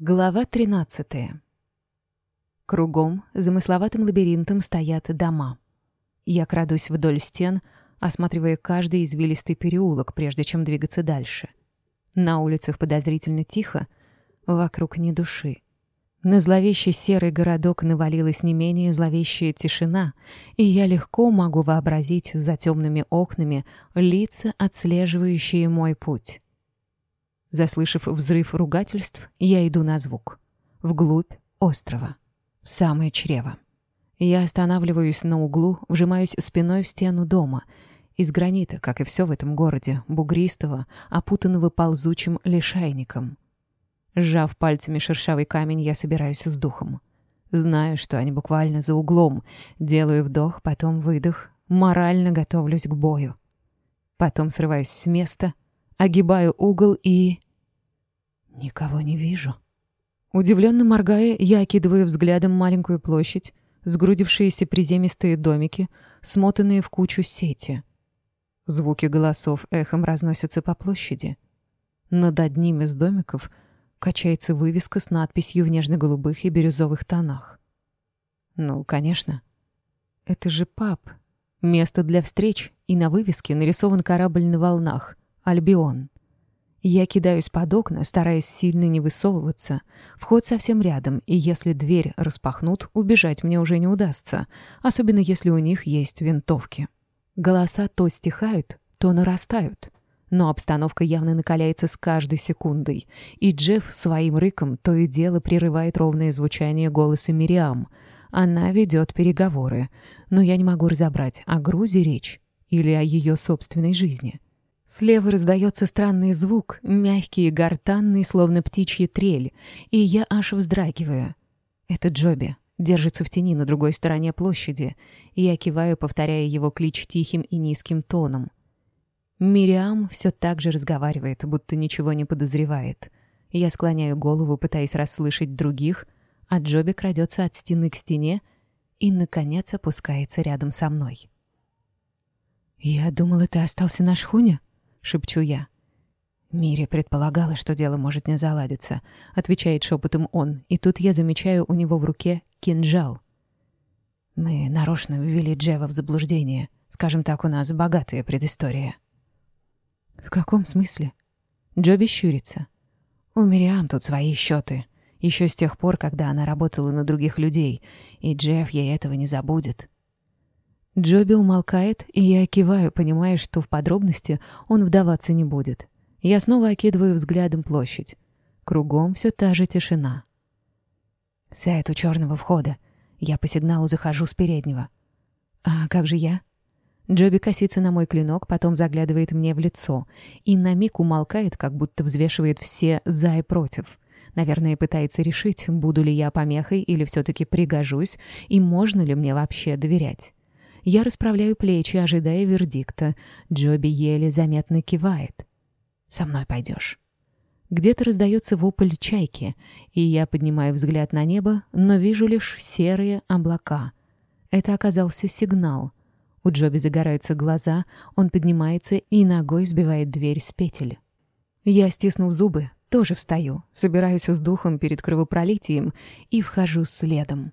Глава 13. Кругом, замысловатым лабиринтом, стоят дома. Я крадусь вдоль стен, осматривая каждый извилистый переулок, прежде чем двигаться дальше. На улицах подозрительно тихо, вокруг ни души. На зловещий серый городок навалилась не менее зловещая тишина, и я легко могу вообразить за темными окнами лица, отслеживающие мой путь заслышав взрыв ругательств, я иду на звук. Вглубь острова. В самое чрево. Я останавливаюсь на углу, вжимаюсь спиной в стену дома. Из гранита, как и все в этом городе, бугристого, опутанного ползучим лишайником. Сжав пальцами шершавый камень, я собираюсь с духом. Знаю, что они буквально за углом. Делаю вдох, потом выдох. Морально готовлюсь к бою. Потом срываюсь с места, огибаю угол и... Никого не вижу. Удивленно моргая, я окидываю взглядом маленькую площадь, сгрудившиеся приземистые домики, смотанные в кучу сети. Звуки голосов эхом разносятся по площади. Над одним из домиков качается вывеска с надписью в нежно-голубых и бирюзовых тонах. Ну, конечно. Это же паб. Место для встреч, и на вывеске нарисован корабль на волнах. Альбион. Я кидаюсь под окна, стараясь сильно не высовываться. Вход совсем рядом, и если дверь распахнут, убежать мне уже не удастся, особенно если у них есть винтовки. Голоса то стихают, то нарастают. Но обстановка явно накаляется с каждой секундой, и Джефф своим рыком то и дело прерывает ровное звучание голоса Мириам. Она ведет переговоры, но я не могу разобрать, о грузе речь или о ее собственной жизни. Слева раздается странный звук, мягкий и гортанный, словно птичья трель, и я аж вздрагиваю. Это Джоби, держится в тени на другой стороне площади, и я киваю, повторяя его клич тихим и низким тоном. Мириам все так же разговаривает, будто ничего не подозревает. Я склоняю голову, пытаясь расслышать других, а Джоби крадется от стены к стене и, наконец, опускается рядом со мной. «Я думала, ты остался на шхуне?» шепчу я. Мире предполагала, что дело может не заладиться, отвечает шепотом он, и тут я замечаю у него в руке кинжал. Мы нарочно ввели Джева в заблуждение. Скажем так, у нас богатая предыстория. В каком смысле? Джоби щурится. У Мириам тут свои счеты. Еще с тех пор, когда она работала на других людей, и Джефф ей этого не забудет. Джоби умолкает, и я киваю, понимая, что в подробности он вдаваться не будет. Я снова окидываю взглядом площадь. Кругом все та же тишина. Сяет у черного входа. Я по сигналу захожу с переднего. А как же я? Джоби косится на мой клинок, потом заглядывает мне в лицо и на миг умолкает, как будто взвешивает все «за» и «против». Наверное, пытается решить, буду ли я помехой или все-таки пригожусь, и можно Я расправляю плечи, ожидая вердикта. Джоби еле заметно кивает. «Со мной пойдешь». Где-то раздается вопль чайки, и я поднимаю взгляд на небо, но вижу лишь серые облака. Это оказался сигнал. У Джоби загораются глаза, он поднимается и ногой сбивает дверь с петель. Я, стиснув зубы, тоже встаю, собираюсь с духом перед кровопролитием и вхожу следом.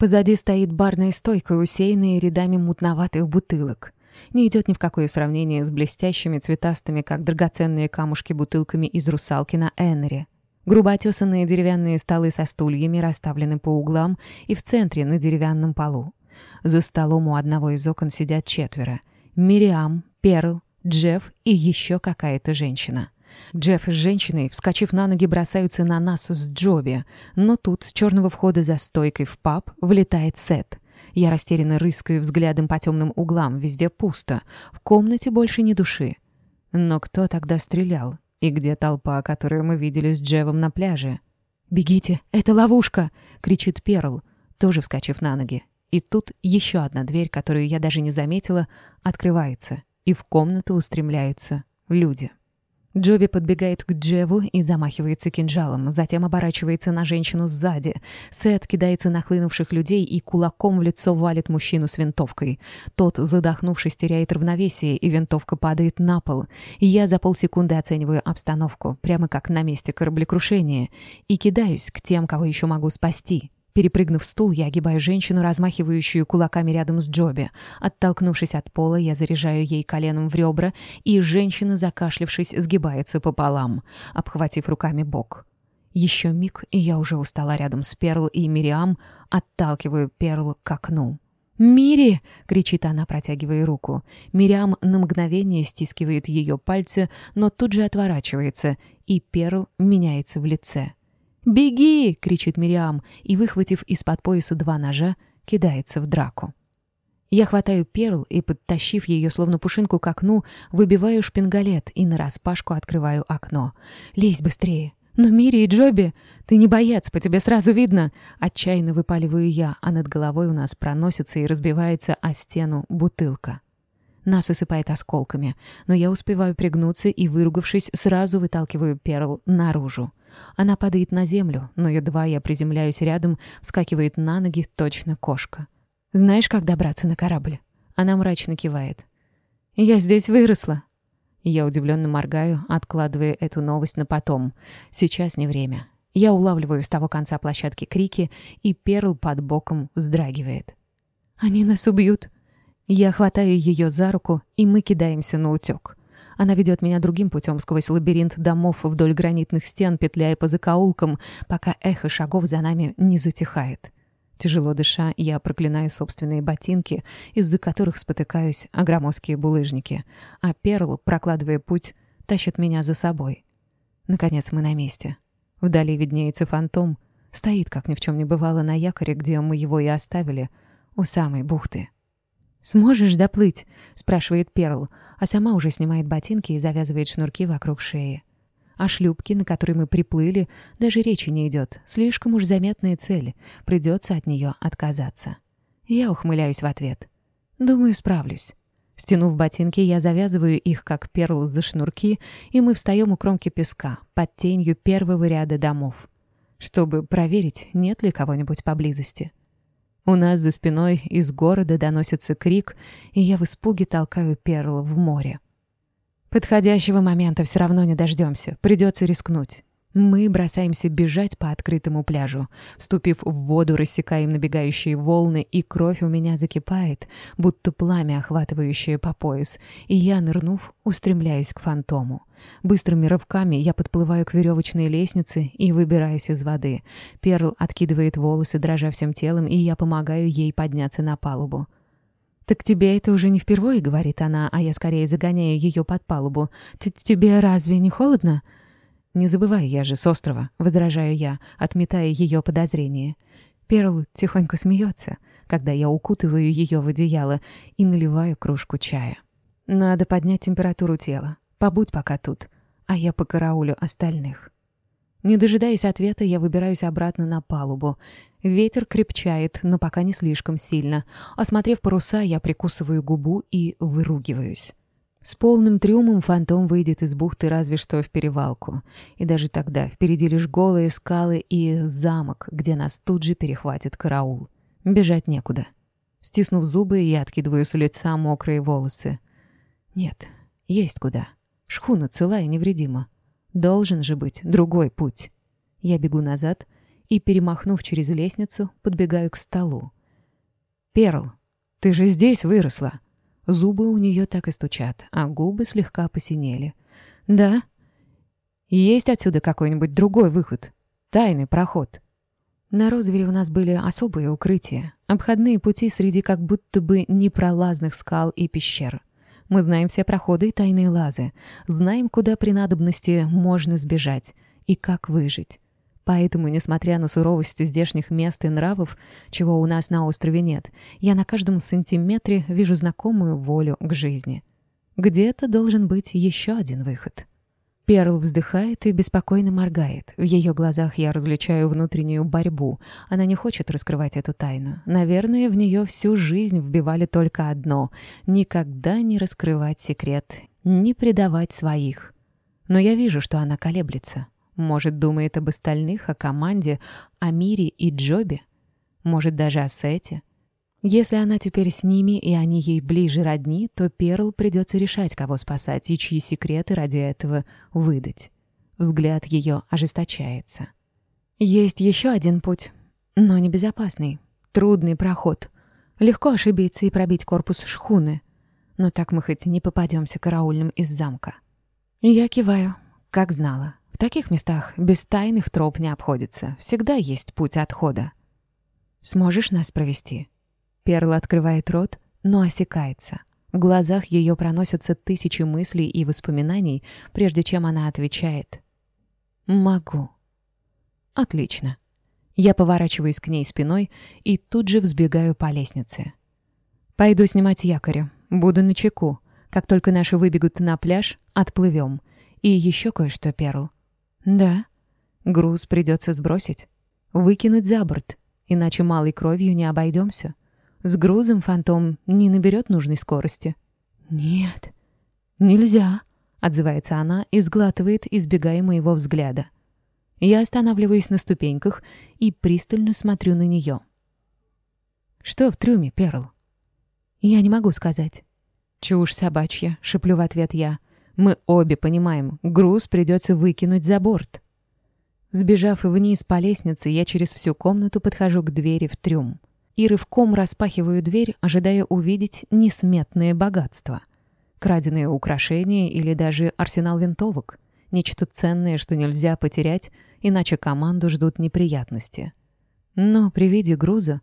Позади стоит барная стойка, усеянная рядами мутноватых бутылок. Не идет ни в какое сравнение с блестящими цветастыми, как драгоценные камушки, бутылками из русалки на Эннере. Грубо отесанные деревянные столы со стульями расставлены по углам и в центре на деревянном полу. За столом у одного из окон сидят четверо. Мириам, Перл, Джефф и еще какая-то женщина. Джефф с женщиной, вскочив на ноги, бросаются на нас с Джоби. Но тут с черного входа за стойкой в паб влетает Сет. Я растерянно рыскаю взглядом по темным углам, везде пусто. В комнате больше ни души. Но кто тогда стрелял? И где толпа, которую мы видели с Джевом на пляже? «Бегите, это ловушка!» — кричит Перл, тоже вскочив на ноги. И тут еще одна дверь, которую я даже не заметила, открывается, и в комнату устремляются люди. Джоби подбегает к Джеву и замахивается кинжалом, затем оборачивается на женщину сзади. Сет кидается на хлынувших людей и кулаком в лицо валит мужчину с винтовкой. Тот, задохнувшись, теряет равновесие, и винтовка падает на пол. Я за полсекунды оцениваю обстановку, прямо как на месте кораблекрушения, и кидаюсь к тем, кого еще могу спасти. Перепрыгнув стул, я огибаю женщину, размахивающую кулаками рядом с Джоби. Оттолкнувшись от пола, я заряжаю ей коленом в ребра, и женщина, закашлившись, сгибается пополам, обхватив руками бок. Еще миг, и я уже устала рядом с Перл и Мириам, отталкиваю Перл к окну. «Мири!» — кричит она, протягивая руку. Мириам на мгновение стискивает ее пальцы, но тут же отворачивается, и Перл меняется в лице. «Беги!» — кричит Мириам, и, выхватив из-под пояса два ножа, кидается в драку. Я хватаю перл и, подтащив ее словно пушинку к окну, выбиваю шпингалет и нараспашку открываю окно. «Лезь быстрее!» «Но Мири и Джоби, ты не боец, по тебе сразу видно!» Отчаянно выпаливаю я, а над головой у нас проносится и разбивается о стену бутылка. Нас осыпает осколками, но я успеваю пригнуться и, выругавшись, сразу выталкиваю перл наружу. Она падает на землю, но едва я приземляюсь рядом, вскакивает на ноги точно кошка. «Знаешь, как добраться на корабль?» Она мрачно кивает. «Я здесь выросла». Я удивленно моргаю, откладывая эту новость на потом. Сейчас не время. Я улавливаю с того конца площадки крики, и Перл под боком вздрагивает. «Они нас убьют!» Я хватаю ее за руку, и мы кидаемся на утек. Она ведет меня другим путем сквозь лабиринт домов вдоль гранитных стен, петляя по закоулкам, пока эхо шагов за нами не затихает. Тяжело дыша, я проклинаю собственные ботинки, из-за которых спотыкаюсь о громоздкие булыжники, а Перл, прокладывая путь, тащит меня за собой. Наконец мы на месте. Вдали виднеется фантом, стоит, как ни в чем не бывало, на якоре, где мы его и оставили, у самой бухты. «Сможешь доплыть?» — спрашивает Перл, а сама уже снимает ботинки и завязывает шнурки вокруг шеи. О шлюпке, на которой мы приплыли, даже речи не идет. Слишком уж заметная цель. Придется от нее отказаться. Я ухмыляюсь в ответ. Думаю, справлюсь. Стянув ботинки, я завязываю их, как перл за шнурки, и мы встаем у кромки песка, под тенью первого ряда домов, чтобы проверить, нет ли кого-нибудь поблизости. У нас за спиной из города доносится крик, и я в испуге толкаю перл в море. Подходящего момента все равно не дождемся, придется рискнуть. Мы бросаемся бежать по открытому пляжу. Вступив в воду, рассекаем набегающие волны, и кровь у меня закипает, будто пламя, охватывающее по пояс, и я, нырнув, устремляюсь к фантому. Быстрыми рывками я подплываю к веревочной лестнице и выбираюсь из воды. Перл откидывает волосы, дрожа всем телом, и я помогаю ей подняться на палубу. «Так тебе это уже не впервые», — говорит она, а я скорее загоняю ее под палубу. «Тебе разве не холодно?» «Не забывай, я же с острова», — возражаю я, отметая ее подозрения. Перл тихонько смеется, когда я укутываю ее в одеяло и наливаю кружку чая. Надо поднять температуру тела. Побудь пока тут, а я по караулю остальных. Не дожидаясь ответа, я выбираюсь обратно на палубу. Ветер крепчает, но пока не слишком сильно. Осмотрев паруса, я прикусываю губу и выругиваюсь. С полным трюмом фантом выйдет из бухты разве что в перевалку. И даже тогда впереди лишь голые скалы и замок, где нас тут же перехватит караул. Бежать некуда. Стиснув зубы, я откидываю с лица мокрые волосы. Нет, есть куда. Шхуна цела и невредима. Должен же быть другой путь. Я бегу назад и, перемахнув через лестницу, подбегаю к столу. «Перл, ты же здесь выросла!» Зубы у нее так и стучат, а губы слегка посинели. «Да? Есть отсюда какой-нибудь другой выход? Тайный проход?» На Розвере у нас были особые укрытия, обходные пути среди как будто бы непролазных скал и пещер. Мы знаем все проходы и тайные лазы, знаем, куда при надобности можно сбежать и как выжить поэтому, несмотря на суровость здешних мест и нравов, чего у нас на острове нет, я на каждом сантиметре вижу знакомую волю к жизни. Где-то должен быть еще один выход. Перл вздыхает и беспокойно моргает. В ее глазах я различаю внутреннюю борьбу. Она не хочет раскрывать эту тайну. Наверное, в нее всю жизнь вбивали только одно — никогда не раскрывать секрет, не предавать своих. Но я вижу, что она колеблется. Может, думает об остальных, о команде, о мире и Джобе? Может, даже о Сете? Если она теперь с ними, и они ей ближе родни, то Перл придется решать, кого спасать и чьи секреты ради этого выдать. Взгляд ее ожесточается. Есть еще один путь, но небезопасный. Трудный проход. Легко ошибиться и пробить корпус шхуны. Но так мы хоть не попадемся караульным из замка. Я киваю, как знала таких местах без тайных троп не обходится. Всегда есть путь отхода. Сможешь нас провести?» Перла открывает рот, но осекается. В глазах ее проносятся тысячи мыслей и воспоминаний, прежде чем она отвечает. «Могу». «Отлично». Я поворачиваюсь к ней спиной и тут же взбегаю по лестнице. «Пойду снимать якорь. Буду на чеку. Как только наши выбегут на пляж, отплывем. И еще кое-что, Перл. Да. Груз придется сбросить. Выкинуть за борт. Иначе малой кровью не обойдемся. С грузом фантом не наберет нужной скорости. Нет. Нельзя, отзывается она и сглатывает, избегая моего взгляда. Я останавливаюсь на ступеньках и пристально смотрю на нее. «Что в трюме, Перл?» «Я не могу сказать». «Чушь собачья», — шеплю в ответ я. Мы обе понимаем, груз придется выкинуть за борт. Сбежав вниз по лестнице, я через всю комнату подхожу к двери в трюм и рывком распахиваю дверь, ожидая увидеть несметное богатство. Краденые украшения или даже арсенал винтовок. Нечто ценное, что нельзя потерять, иначе команду ждут неприятности. Но при виде груза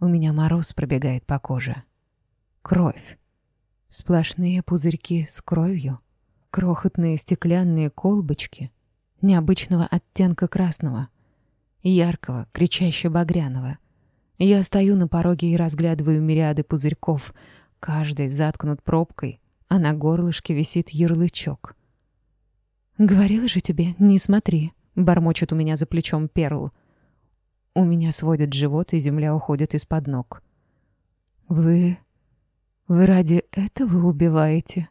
у меня мороз пробегает по коже. Кровь. Сплошные пузырьки с кровью крохотные стеклянные колбочки необычного оттенка красного, яркого, кричаще багряного. Я стою на пороге и разглядываю мириады пузырьков, каждый заткнут пробкой, а на горлышке висит ярлычок. «Говорила же тебе, не смотри», — бормочет у меня за плечом перл. У меня сводит живот, и земля уходит из-под ног. «Вы... вы ради этого убиваете?»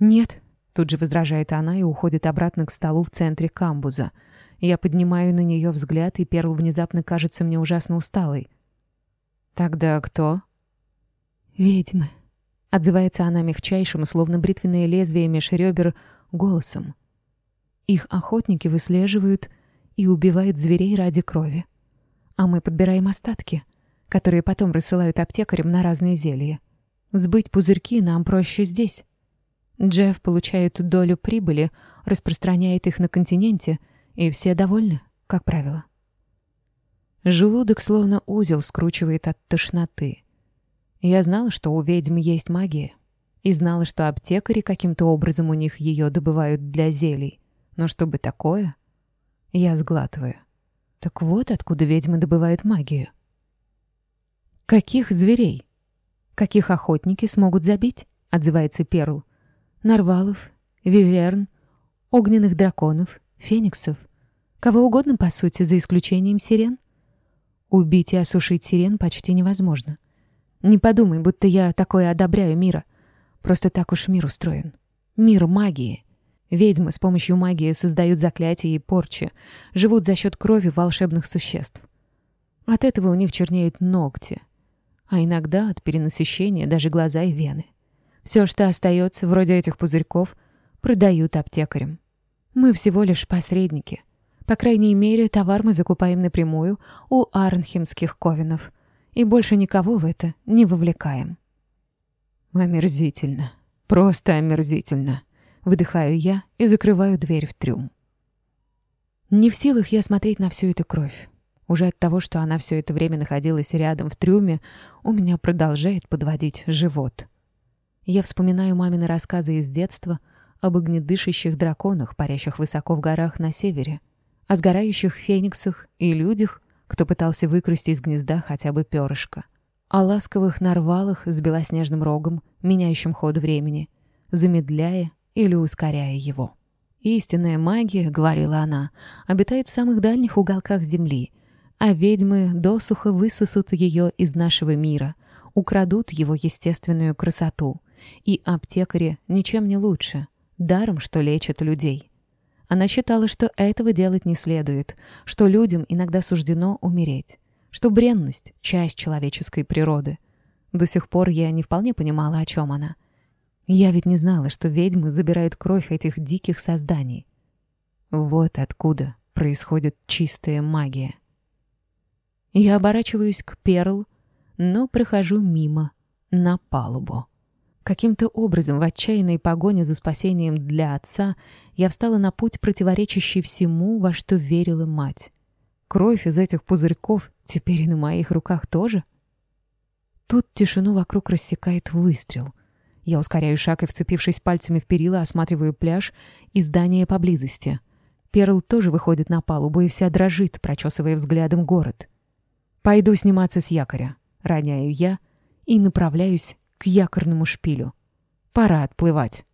«Нет», Тут же возражает она и уходит обратно к столу в центре камбуза. Я поднимаю на нее взгляд, и Перл внезапно кажется мне ужасно усталой. «Тогда кто?» «Ведьмы», — отзывается она мягчайшим, словно бритвенное лезвие меж ребер, голосом. «Их охотники выслеживают и убивают зверей ради крови. А мы подбираем остатки, которые потом рассылают аптекарям на разные зелья. Сбыть пузырьки нам проще здесь». Джефф получает долю прибыли, распространяет их на континенте, и все довольны, как правило. Желудок словно узел скручивает от тошноты. Я знала, что у ведьм есть магия, и знала, что аптекари каким-то образом у них ее добывают для зелий. Но чтобы такое, я сглатываю. Так вот откуда ведьмы добывают магию. Каких зверей? Каких охотники смогут забить? Отзывается Перл нарвалов, виверн, огненных драконов, фениксов. Кого угодно, по сути, за исключением сирен. Убить и осушить сирен почти невозможно. Не подумай, будто я такое одобряю мира. Просто так уж мир устроен. Мир магии. Ведьмы с помощью магии создают заклятия и порчи, живут за счет крови волшебных существ. От этого у них чернеют ногти, а иногда от перенасыщения даже глаза и вены. Все, что остается, вроде этих пузырьков, продают аптекарям. Мы всего лишь посредники. По крайней мере, товар мы закупаем напрямую у арнхемских ковинов. И больше никого в это не вовлекаем. Омерзительно. Просто омерзительно. Выдыхаю я и закрываю дверь в трюм. Не в силах я смотреть на всю эту кровь. Уже от того, что она все это время находилась рядом в трюме, у меня продолжает подводить живот. Я вспоминаю мамины рассказы из детства об огнедышащих драконах, парящих высоко в горах на севере, о сгорающих фениксах и людях, кто пытался выкрасть из гнезда хотя бы перышко, о ласковых нарвалах с белоснежным рогом, меняющим ход времени, замедляя или ускоряя его. «Истинная магия, — говорила она, — обитает в самых дальних уголках Земли, а ведьмы досуха высосут ее из нашего мира, украдут его естественную красоту — и аптекари ничем не лучше, даром, что лечат людей. Она считала, что этого делать не следует, что людям иногда суждено умереть, что бренность — часть человеческой природы. До сих пор я не вполне понимала, о чем она. Я ведь не знала, что ведьмы забирают кровь этих диких созданий. Вот откуда происходит чистая магия. Я оборачиваюсь к Перл, но прохожу мимо, на палубу. Каким-то образом в отчаянной погоне за спасением для отца я встала на путь, противоречащий всему, во что верила мать. Кровь из этих пузырьков теперь и на моих руках тоже. Тут тишину вокруг рассекает выстрел. Я ускоряю шаг и, вцепившись пальцами в перила, осматриваю пляж и здание поблизости. Перл тоже выходит на палубу и вся дрожит, прочесывая взглядом город. «Пойду сниматься с якоря», — роняю я и направляюсь к якорному шпилю. Пора отплывать.